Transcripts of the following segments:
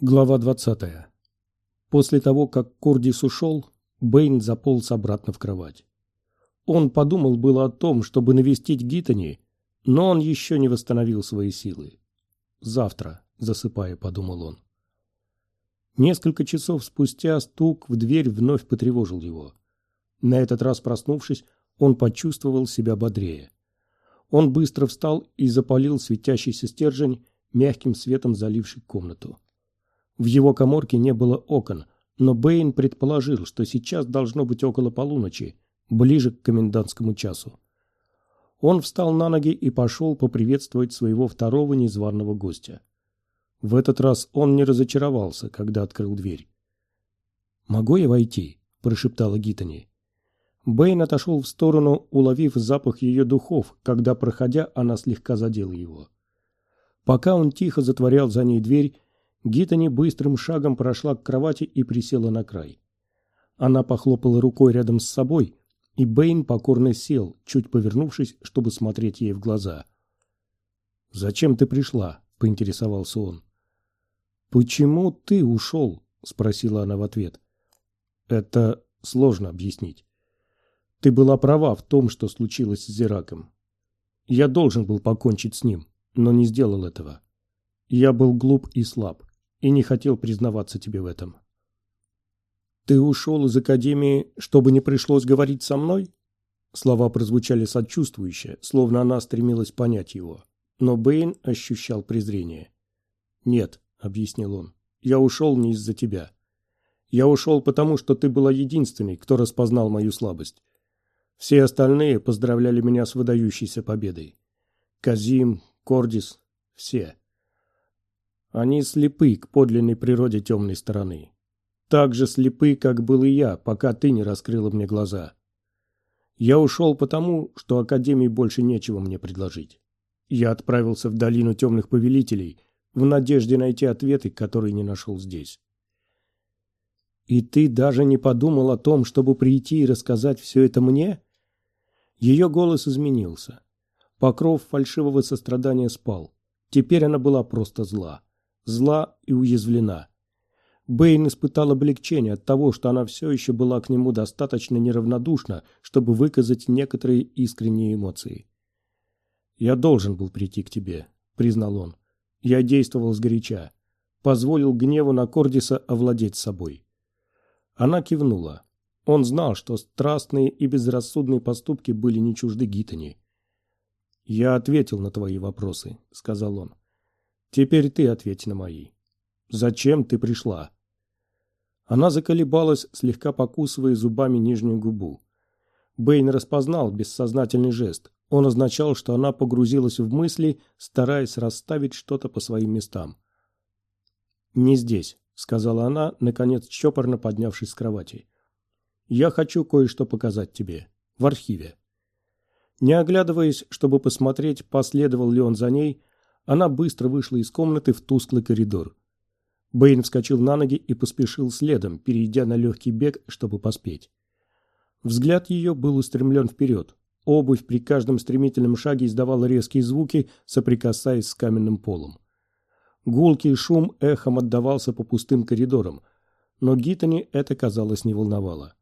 Глава 20. После того, как Кордис ушел, Бэйн заполз обратно в кровать. Он подумал было о том, чтобы навестить Гитани, но он еще не восстановил свои силы. «Завтра», — засыпая, подумал он. Несколько часов спустя стук в дверь вновь потревожил его. На этот раз проснувшись, он почувствовал себя бодрее. Он быстро встал и запалил светящийся стержень, мягким светом заливший комнату. В его коморке не было окон, но Бэйн предположил, что сейчас должно быть около полуночи, ближе к комендантскому часу. Он встал на ноги и пошел поприветствовать своего второго незваного гостя. В этот раз он не разочаровался, когда открыл дверь. «Могу я войти?» – прошептала Гитани. Бэйн отошел в сторону, уловив запах ее духов, когда, проходя, она слегка задела его. Пока он тихо затворял за ней дверь, Гитани быстрым шагом прошла к кровати и присела на край. Она похлопала рукой рядом с собой, и Бэйн покорно сел, чуть повернувшись, чтобы смотреть ей в глаза. «Зачем ты пришла?» – поинтересовался он. «Почему ты ушел?» – спросила она в ответ. «Это сложно объяснить. Ты была права в том, что случилось с Зираком. Я должен был покончить с ним, но не сделал этого. Я был глуп и слаб и не хотел признаваться тебе в этом. «Ты ушел из академии, чтобы не пришлось говорить со мной?» Слова прозвучали сочувствующе, словно она стремилась понять его. Но Бэйн ощущал презрение. «Нет», — объяснил он, — «я ушел не из-за тебя. Я ушел потому, что ты была единственной, кто распознал мою слабость. Все остальные поздравляли меня с выдающейся победой. Казим, Кордис, все. Они слепы к подлинной природе темной стороны. Так же слепы, как был и я, пока ты не раскрыла мне глаза. Я ушел потому, что Академии больше нечего мне предложить. Я отправился в долину темных повелителей в надежде найти ответы, которые не нашел здесь. И ты даже не подумал о том, чтобы прийти и рассказать все это мне? Ее голос изменился. Покров фальшивого сострадания спал. Теперь она была просто зла зла и уязвлена. Бэйн испытал облегчение от того, что она все еще была к нему достаточно неравнодушна, чтобы выказать некоторые искренние эмоции. «Я должен был прийти к тебе», — признал он. «Я действовал сгоряча. Позволил гневу на Кордиса овладеть собой». Она кивнула. Он знал, что страстные и безрассудные поступки были не чужды Гитани. «Я ответил на твои вопросы», — сказал он. Теперь ты ответь на мои. Зачем ты пришла?» Она заколебалась, слегка покусывая зубами нижнюю губу. Бэйн распознал бессознательный жест. Он означал, что она погрузилась в мысли, стараясь расставить что-то по своим местам. «Не здесь», — сказала она, наконец чопорно поднявшись с кровати. «Я хочу кое-что показать тебе. В архиве». Не оглядываясь, чтобы посмотреть, последовал ли он за ней, она быстро вышла из комнаты в тусклый коридор. Бэйн вскочил на ноги и поспешил следом, перейдя на легкий бег, чтобы поспеть. Взгляд ее был устремлен вперед. Обувь при каждом стремительном шаге издавала резкие звуки, соприкасаясь с каменным полом. Гулкий шум эхом отдавался по пустым коридорам, но Гитани это, казалось, не волновало.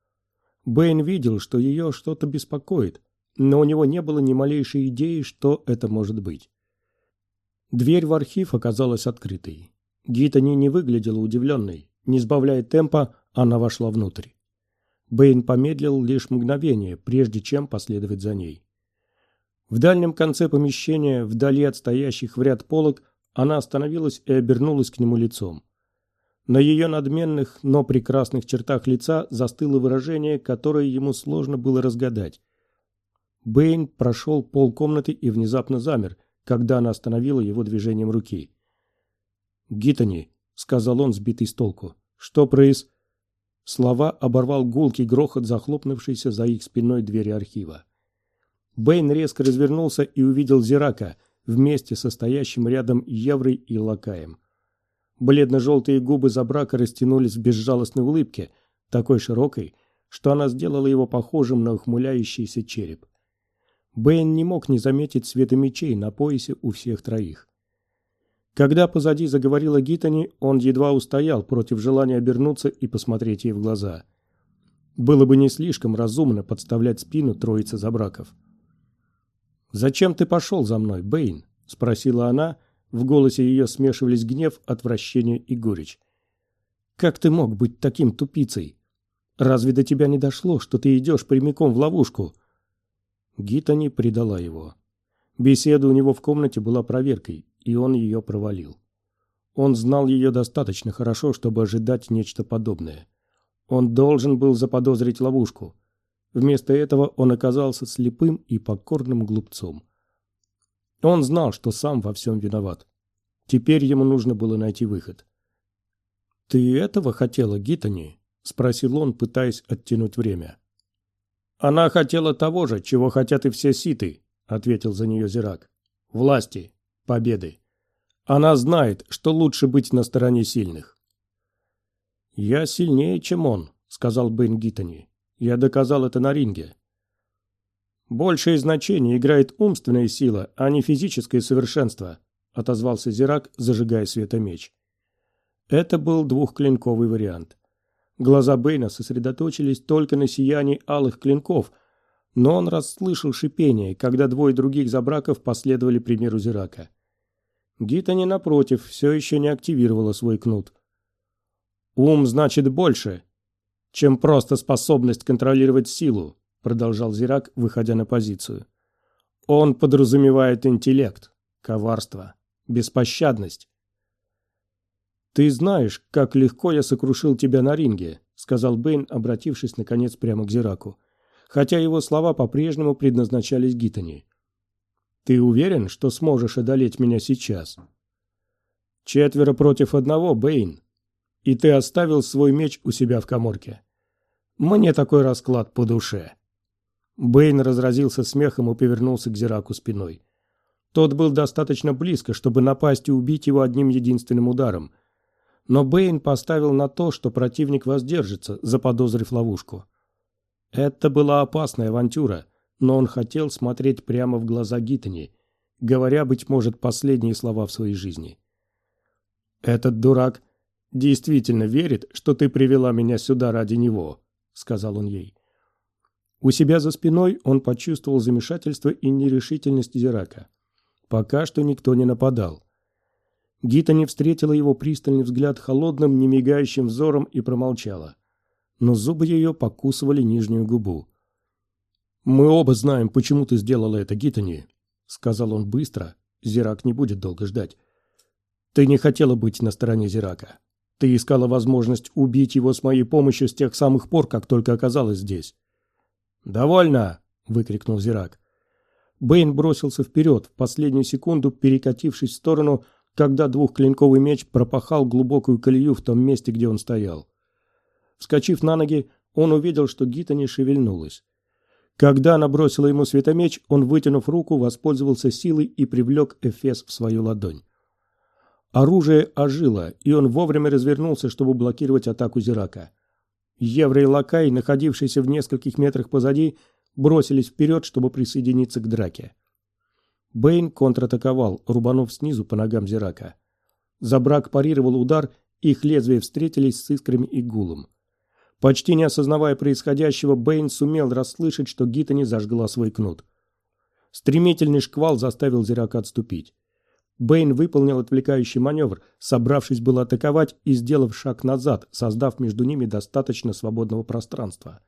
Бэйн видел, что ее что-то беспокоит, но у него не было ни малейшей идеи, что это может быть. Дверь в архив оказалась открытой. Гитани не выглядела удивленной. Не сбавляя темпа, она вошла внутрь. Бэйн помедлил лишь мгновение, прежде чем последовать за ней. В дальнем конце помещения, вдали от стоящих в ряд полок, она остановилась и обернулась к нему лицом. На ее надменных, но прекрасных чертах лица застыло выражение, которое ему сложно было разгадать. Бэйн прошел полкомнаты и внезапно замер, когда она остановила его движением руки. «Гитани», — сказал он, сбитый с толку, — «что произ...» Слова оборвал гулкий грохот, захлопнувшийся за их спиной двери архива. Бэйн резко развернулся и увидел Зирака вместе со стоящим рядом Еврой и Лакаем. Бледно-желтые губы Забрака растянулись в безжалостной улыбке, такой широкой, что она сделала его похожим на ухмыляющийся череп. Бэйн не мог не заметить света мечей на поясе у всех троих. Когда позади заговорила Гитани, он едва устоял против желания обернуться и посмотреть ей в глаза. Было бы не слишком разумно подставлять спину троице забраков. «Зачем ты пошел за мной, Бэйн?» – спросила она. В голосе ее смешивались гнев, отвращение и горечь. «Как ты мог быть таким тупицей? Разве до тебя не дошло, что ты идешь прямиком в ловушку?» Гитани предала его. Беседа у него в комнате была проверкой, и он ее провалил. Он знал ее достаточно хорошо, чтобы ожидать нечто подобное. Он должен был заподозрить ловушку. Вместо этого он оказался слепым и покорным глупцом. Он знал, что сам во всем виноват. Теперь ему нужно было найти выход. «Ты этого хотела, Гитани?» – спросил он, пытаясь оттянуть время. «Она хотела того же, чего хотят и все ситы», – ответил за нее Зирак. «Власти победы. Она знает, что лучше быть на стороне сильных. «Я сильнее, чем он», — сказал Бен Гиттани. «Я доказал это на ринге». «Большее значение играет умственная сила, а не физическое совершенство», — отозвался Зирак, зажигая светомеч. Это был двухклинковый вариант. Глаза Бэйна сосредоточились только на сиянии алых клинков, но он расслышал шипение, когда двое других забраков последовали примеру Зирака. Гитани, напротив, все еще не активировала свой кнут. «Ум значит больше, чем просто способность контролировать силу», продолжал Зирак, выходя на позицию. «Он подразумевает интеллект, коварство, беспощадность». «Ты знаешь, как легко я сокрушил тебя на ринге», сказал Бэйн, обратившись, наконец, прямо к Зираку. Хотя его слова по-прежнему предназначались Гитани. Ты уверен, что сможешь одолеть меня сейчас? Четверо против одного, Бэйн. И ты оставил свой меч у себя в каморке. Мне такой расклад по душе. Бэйн разразился смехом и повернулся к Зираку спиной. Тот был достаточно близко, чтобы напасть и убить его одним единственным ударом. Но Бэйн поставил на то, что противник воздержится, заподозрив ловушку. Это была опасная авантюра – но он хотел смотреть прямо в глаза Гитани, говоря, быть может, последние слова в своей жизни. «Этот дурак действительно верит, что ты привела меня сюда ради него», — сказал он ей. У себя за спиной он почувствовал замешательство и нерешительность Зирака. Пока что никто не нападал. Гита не встретила его пристальный взгляд холодным, немигающим взором и промолчала. Но зубы ее покусывали нижнюю губу. «Мы оба знаем, почему ты сделала это, Гитани», — сказал он быстро. Зирак не будет долго ждать. «Ты не хотела быть на стороне Зирака. Ты искала возможность убить его с моей помощью с тех самых пор, как только оказалась здесь». «Довольно!» — выкрикнул Зирак. Бэйн бросился вперед, в последнюю секунду перекатившись в сторону, когда двухклинковый меч пропахал глубокую колею в том месте, где он стоял. Вскочив на ноги, он увидел, что Гита не шевельнулась. Когда она бросила ему светомеч, он, вытянув руку, воспользовался силой и привлек Эфес в свою ладонь. Оружие ожило, и он вовремя развернулся, чтобы блокировать атаку Зирака. Евро и Лакай, находившиеся в нескольких метрах позади, бросились вперед, чтобы присоединиться к драке. Бэйн контратаковал, рубанув снизу по ногам Зирака. Забрак парировал удар, их лезвия встретились с искрами и гулом. Почти не осознавая происходящего, Бэйн сумел расслышать, что Гитани зажгла свой кнут. Стремительный шквал заставил Зирака отступить. Бэйн выполнил отвлекающий маневр, собравшись было атаковать и сделав шаг назад, создав между ними достаточно свободного пространства.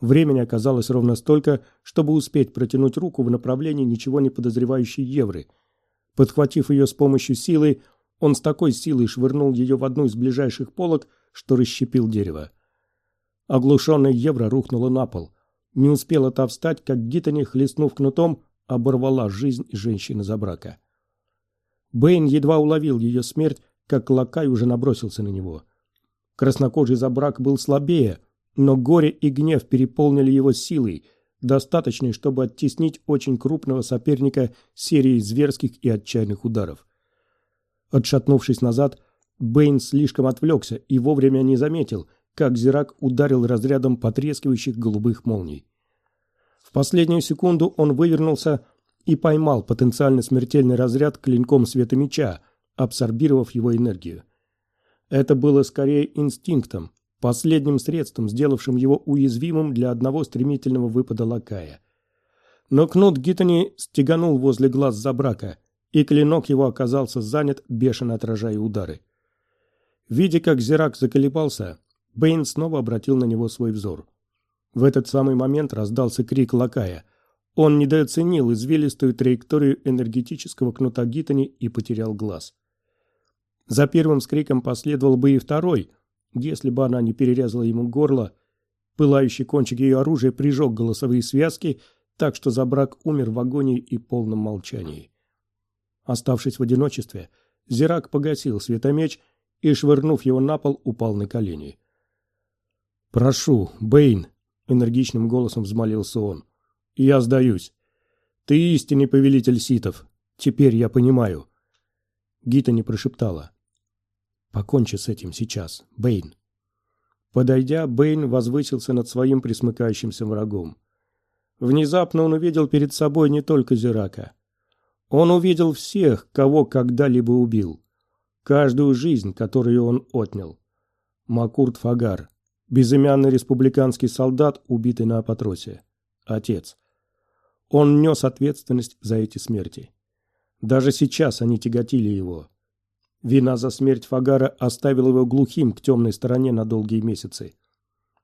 Времени оказалось ровно столько, чтобы успеть протянуть руку в направлении ничего не подозревающей Евры. Подхватив ее с помощью силы, он с такой силой швырнул ее в одну из ближайших полок, что расщепил дерево. Оглушенная евро рухнула на пол. Не успела та встать, как Гитани, хлестнув кнутом, оборвала жизнь женщины за брака. Бэйн едва уловил ее смерть, как Лакай уже набросился на него. Краснокожий забрак был слабее, но горе и гнев переполнили его силой, достаточной, чтобы оттеснить очень крупного соперника серией зверских и отчаянных ударов. Отшатнувшись назад, Бэйн слишком отвлекся и вовремя не заметил – как Зирак ударил разрядом потрескивающих голубых молний. В последнюю секунду он вывернулся и поймал потенциально смертельный разряд клинком света меча, абсорбировав его энергию. Это было скорее инстинктом, последним средством, сделавшим его уязвимым для одного стремительного выпада лакая. Но кнут Гиттани стеганул возле глаз Забрака, и клинок его оказался занят, бешено отражая удары. Видя, как Зирак заколебался, Бэйн снова обратил на него свой взор. В этот самый момент раздался крик Лакая. Он недооценил извилистую траекторию энергетического кнута Гитани и потерял глаз. За первым скриком последовал бы и второй, если бы она не перерезала ему горло. Пылающий кончик ее оружия прижег голосовые связки, так что Забрак умер в агонии и полном молчании. Оставшись в одиночестве, Зирак погасил светомеч и, швырнув его на пол, упал на колени. «Прошу, Бэйн!» — энергичным голосом взмолился он. «Я сдаюсь. Ты истинный повелитель ситов. Теперь я понимаю». Гита не прошептала. «Покончи с этим сейчас, Бэйн». Подойдя, Бэйн возвысился над своим присмыкающимся врагом. Внезапно он увидел перед собой не только Зирака. Он увидел всех, кого когда-либо убил. Каждую жизнь, которую он отнял. Макурт Фагар, Безымянный республиканский солдат, убитый на Апатросе. Отец. Он нес ответственность за эти смерти. Даже сейчас они тяготили его. Вина за смерть Фагара оставила его глухим к темной стороне на долгие месяцы.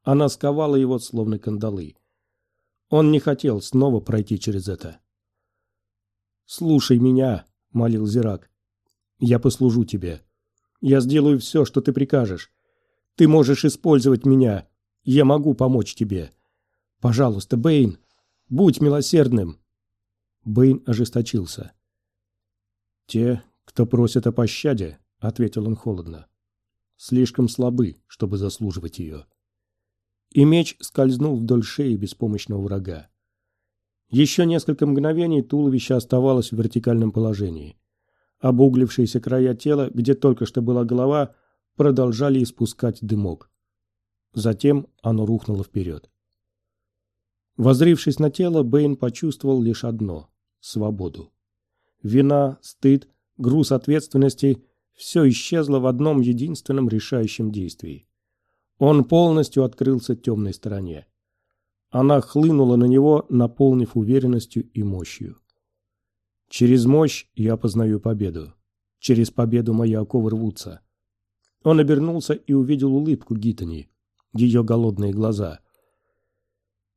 Она сковала его, словно кандалы. Он не хотел снова пройти через это. «Слушай меня», — молил Зирак. «Я послужу тебе. Я сделаю все, что ты прикажешь. Ты можешь использовать меня. Я могу помочь тебе. Пожалуйста, Бэйн, будь милосердным. Бэйн ожесточился. Те, кто просит о пощаде, ответил он холодно, слишком слабы, чтобы заслуживать ее. И меч скользнул вдоль шеи беспомощного врага. Еще несколько мгновений туловище оставалось в вертикальном положении. Обуглившиеся края тела, где только что была голова, продолжали испускать дымок. Затем оно рухнуло вперед. Возрившись на тело, Бэйн почувствовал лишь одно – свободу. Вина, стыд, груз ответственности – все исчезло в одном единственном решающем действии. Он полностью открылся темной стороне. Она хлынула на него, наполнив уверенностью и мощью. Через мощь я познаю победу. Через победу мои оковы рвутся. Он обернулся и увидел улыбку Гитани, ее голодные глаза.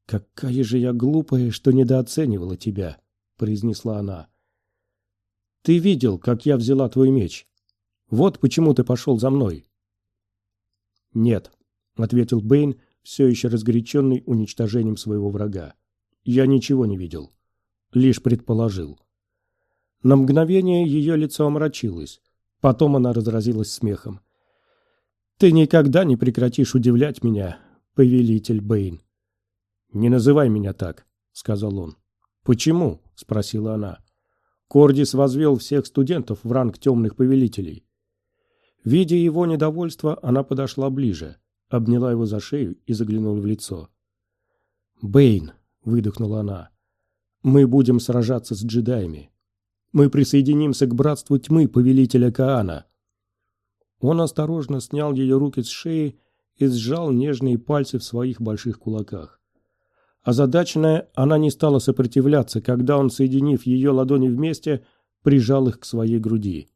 «Какая же я глупая, что недооценивала тебя», — произнесла она. «Ты видел, как я взяла твой меч. Вот почему ты пошел за мной». «Нет», — ответил Бэйн, все еще разгоряченный уничтожением своего врага. «Я ничего не видел. Лишь предположил». На мгновение ее лицо омрачилось. Потом она разразилась смехом. Ты никогда не прекратишь удивлять меня, повелитель Бэйн. Не называй меня так, сказал он. Почему? спросила она. Кордис возвел всех студентов в ранг темных повелителей. Видя его недовольство, она подошла ближе, обняла его за шею и заглянула в лицо. «Бэйн», — выдохнула она, — «мы будем сражаться с джедаями. Мы присоединимся к братству тьмы повелителя Каана. Он осторожно снял ее руки с шеи и сжал нежные пальцы в своих больших кулаках. Озадаченная, она не стала сопротивляться, когда он, соединив ее ладони вместе, прижал их к своей груди.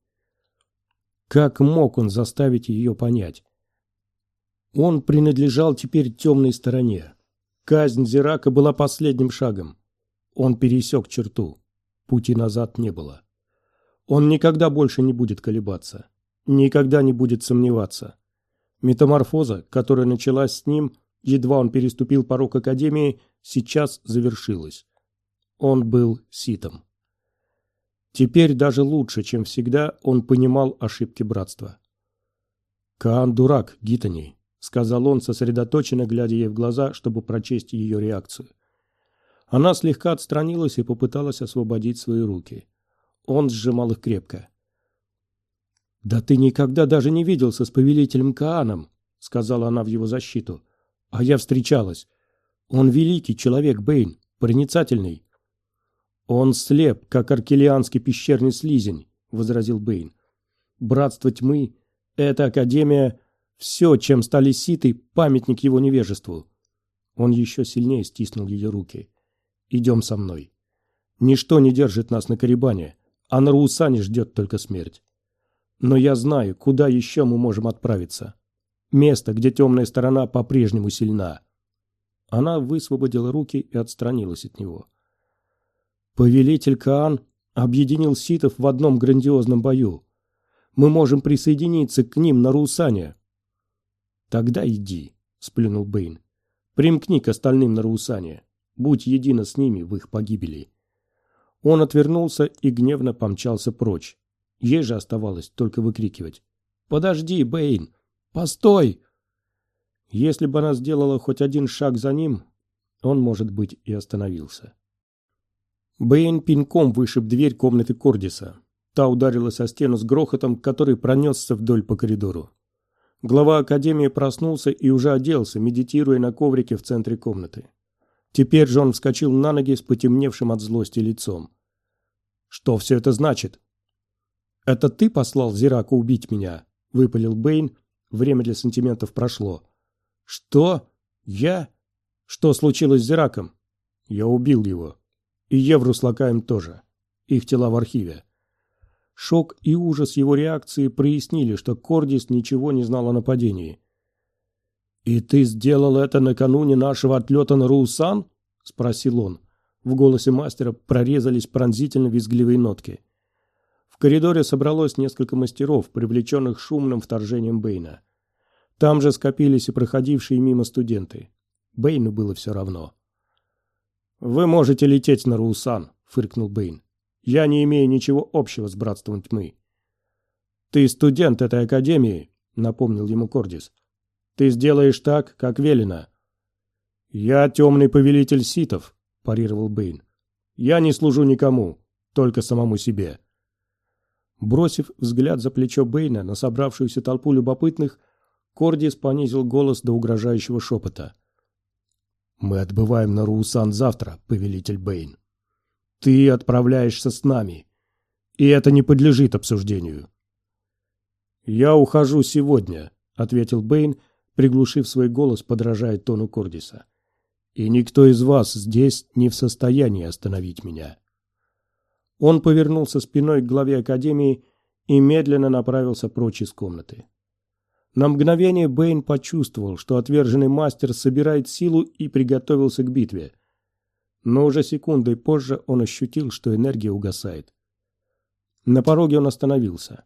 Как мог он заставить ее понять? Он принадлежал теперь темной стороне. Казнь Зирака была последним шагом. Он пересек черту. Пути назад не было. Он никогда больше не будет колебаться никогда не будет сомневаться. Метаморфоза, которая началась с ним, едва он переступил порог Академии, сейчас завершилась. Он был ситом. Теперь даже лучше, чем всегда, он понимал ошибки братства. «Каан дурак, Гитани», — сказал он, сосредоточенно глядя ей в глаза, чтобы прочесть ее реакцию. Она слегка отстранилась и попыталась освободить свои руки. Он сжимал их крепко. «Да ты никогда даже не виделся с повелителем Кааном», — сказала она в его защиту. «А я встречалась. Он великий человек, Бэйн, проницательный». «Он слеп, как аркелианский пещерный слизень», — возразил Бэйн. Братство тьмы — это Академия, все, чем стали ситы, памятник его невежеству. Он еще сильнее стиснул ее руки. «Идем со мной. Ничто не держит нас на Карибане, а на Руусане ждет только смерть. Но я знаю, куда еще мы можем отправиться. Место, где темная сторона по-прежнему сильна». Она высвободила руки и отстранилась от него. «Повелитель Каан объединил ситов в одном грандиозном бою. Мы можем присоединиться к ним на Руусане». «Тогда иди», — сплюнул Бэйн. «Примкни к остальным на Руусане. Будь едино с ними в их погибели». Он отвернулся и гневно помчался прочь. Ей же оставалось только выкрикивать. «Подожди, Бэйн! Постой!» Если бы она сделала хоть один шаг за ним, он, может быть, и остановился. Бэйн пинком вышиб дверь комнаты Кордиса. Та ударилась о стену с грохотом, который пронесся вдоль по коридору. Глава Академии проснулся и уже оделся, медитируя на коврике в центре комнаты. Теперь же он вскочил на ноги с потемневшим от злости лицом. «Что все это значит?» «Это ты послал Зираку убить меня?» — выпалил Бэйн. Время для сантиментов прошло. «Что? Я? Что случилось с Зираком?» «Я убил его. И Евру с Лакаем тоже. Их тела в архиве». Шок и ужас его реакции прояснили, что Кордис ничего не знал о нападении. «И ты сделал это накануне нашего отлета на Руусан?» – спросил он. В голосе мастера прорезались пронзительно визгливые нотки. В коридоре собралось несколько мастеров, привлеченных шумным вторжением Бэйна. Там же скопились и проходившие мимо студенты. Бэйну было все равно. «Вы можете лететь на Руусан», — фыркнул Бэйн. «Я не имею ничего общего с Братством Тьмы». «Ты студент этой академии», — напомнил ему Кордис. Ты сделаешь так, как велено». «Я темный повелитель ситов», – парировал Бэйн. «Я не служу никому, только самому себе». Бросив взгляд за плечо Бэйна на собравшуюся толпу любопытных, Кордис понизил голос до угрожающего шепота. «Мы отбываем на Руусан завтра, повелитель Бэйн. Ты отправляешься с нами, и это не подлежит обсуждению». «Я ухожу сегодня», — ответил Бэйн, приглушив свой голос, подражая тону Кордиса. «И никто из вас здесь не в состоянии остановить меня». Он повернулся спиной к главе Академии и медленно направился прочь из комнаты. На мгновение Бэйн почувствовал, что отверженный мастер собирает силу и приготовился к битве. Но уже секундой позже он ощутил, что энергия угасает. На пороге он остановился.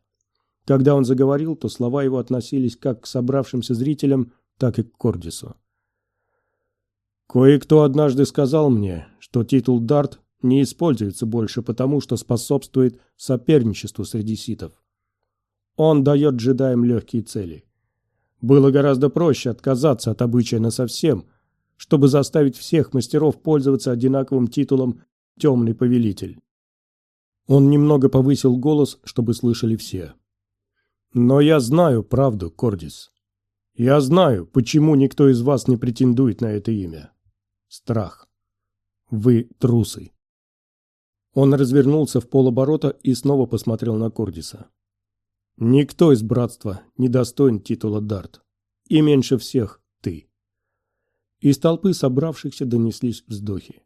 Когда он заговорил, то слова его относились как к собравшимся зрителям, так и к Кордису. «Кое-кто однажды сказал мне, что титул Дарт не используется больше потому, что способствует соперничеству среди ситов. Он дает джедаям легкие цели. Было гораздо проще отказаться от обычая насовсем, чтобы заставить всех мастеров пользоваться одинаковым титулом «темный повелитель». Он немного повысил голос, чтобы слышали все. Но я знаю правду, Кордис. Я знаю, почему никто из вас не претендует на это имя. Страх. Вы трусы. Он развернулся в полоборота и снова посмотрел на Кордиса. Никто из братства не достоин титула Дарт. И меньше всех ты. Из толпы собравшихся донеслись вздохи.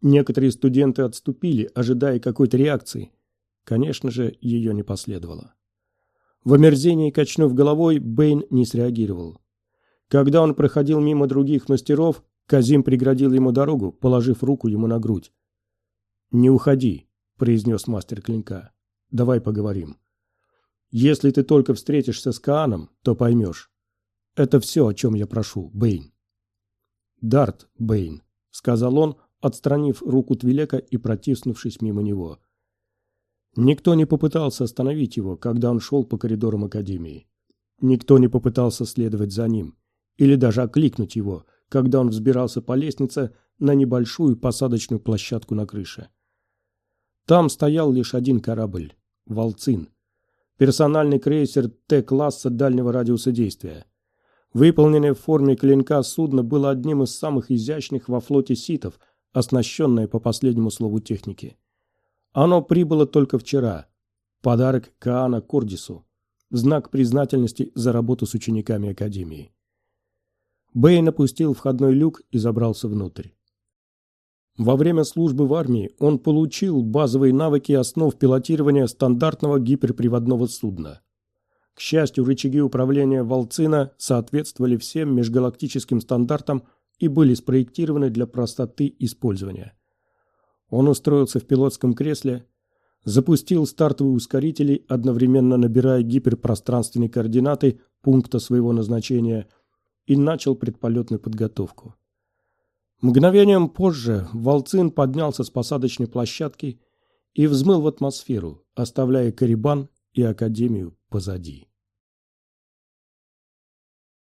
Некоторые студенты отступили, ожидая какой-то реакции. Конечно же, ее не последовало. В омерзении качнув головой, Бэйн не среагировал. Когда он проходил мимо других мастеров, Казим преградил ему дорогу, положив руку ему на грудь. «Не уходи», — произнес мастер клинка. «Давай поговорим. Если ты только встретишься с Кааном, то поймешь. Это все, о чем я прошу, Бэйн». «Дарт, Бэйн», — сказал он, отстранив руку Твилека и протиснувшись мимо него. Никто не попытался остановить его, когда он шел по коридорам Академии. Никто не попытался следовать за ним. Или даже окликнуть его, когда он взбирался по лестнице на небольшую посадочную площадку на крыше. Там стоял лишь один корабль – «Волцин». Персональный крейсер Т-класса дальнего радиуса действия. Выполненное в форме клинка судно было одним из самых изящных во флоте ситов, оснащенное по последнему слову техники – оно прибыло только вчера. Подарок Каана Кордису. знак признательности за работу с учениками Академии. Бэйн опустил входной люк и забрался внутрь. Во время службы в армии он получил базовые навыки основ пилотирования стандартного гиперприводного судна. К счастью, рычаги управления «Волцина» соответствовали всем межгалактическим стандартам и были спроектированы для простоты использования. Он устроился в пилотском кресле, запустил стартовые ускорители, одновременно набирая гиперпространственные координаты пункта своего назначения и начал предполетную подготовку. Мгновением позже Волцин поднялся с посадочной площадки и взмыл в атмосферу, оставляя Карибан и Академию позади.